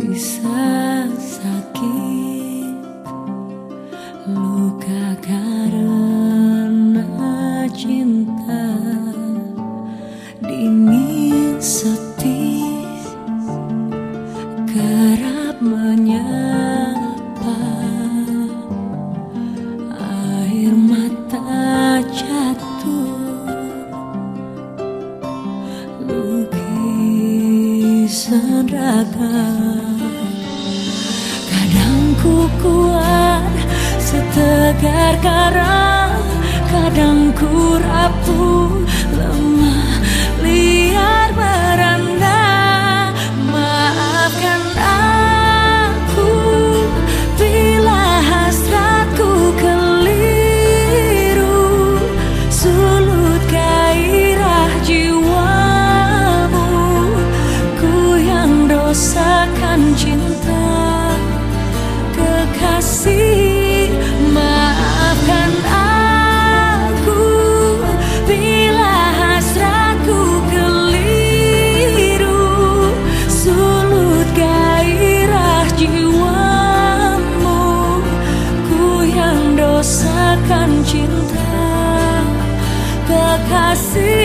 bisa sakit. Luka karena cinta dingin setia kerap raga kadang ku kuat setegar karang kadang ku rapuh assim.